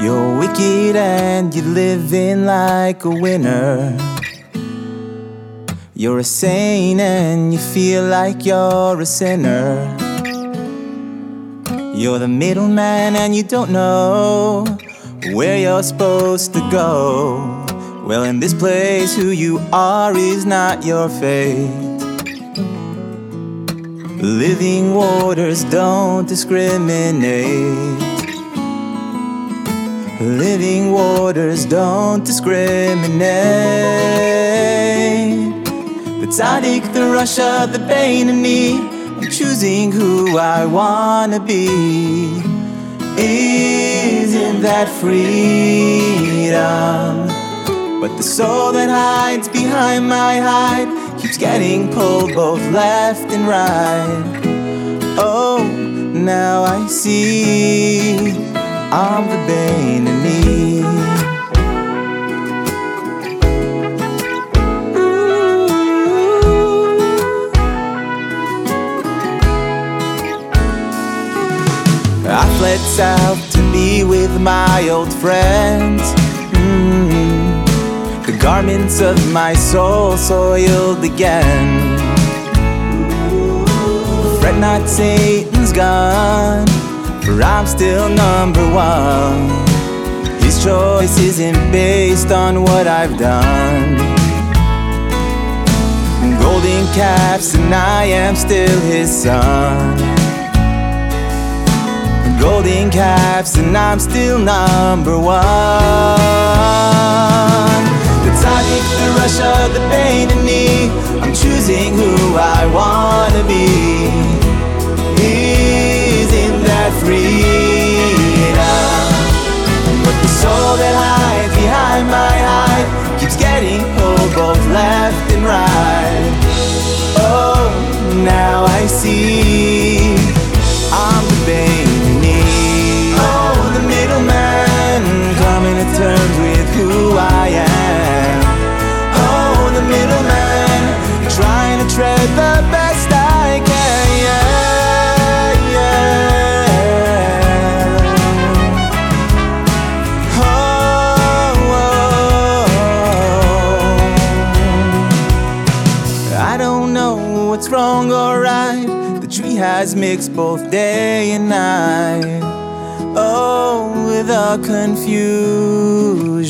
You're wicked and you're living like a winner. You're a saint and you feel like you're a sinner. You're the middleman and you don't know where you're supposed to go. Well, in this place, who you are is not your fate. Living waters don't discriminate. Living waters don't discriminate. The Tzadik, the Rasha, the Beinoni, I'm choosing who I wanna be. Isn't that freedom? But the soul that hides behind my hide keeps getting pulled both left and right. Oh, now I see I'm the Beinoni. I fled south to be with my old friends. Mm. The garments of my soul soiled again. Fret not, Satan's gone, I'm still number one. His choice isn't based on what I've done. Golden caps, and I am still his son golden caps, and I'm still number one. The Tzadik, the Rasha, the Beinoni, I'm choosing soul that hides behind my hide keeps getting pulled both left and right. Oh, now I see I'm the Beinoni. Oh, the middleman, coming to terms with who I am. Oh, the middleman, trying to tread the best wrong or right. The tree has mixed both day and night. Oh, with a confusion.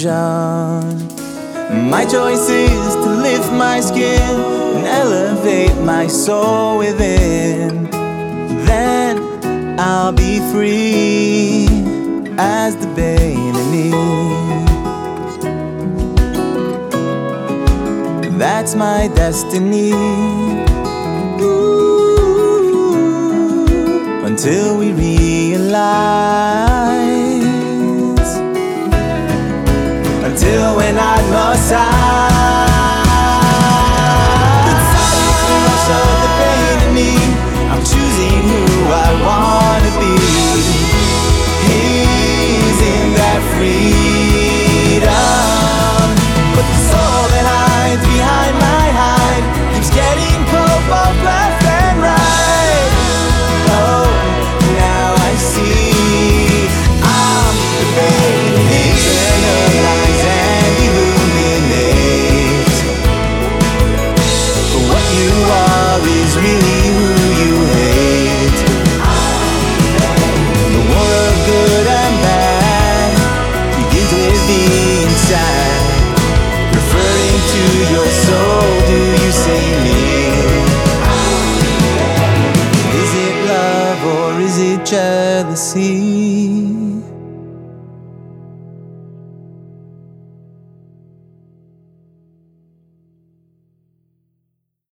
My choice is to lift my skin and elevate my soul within. Then I'll be free as the Beinoni. That's my destiny. Ooh, until we realize, until when I must the Is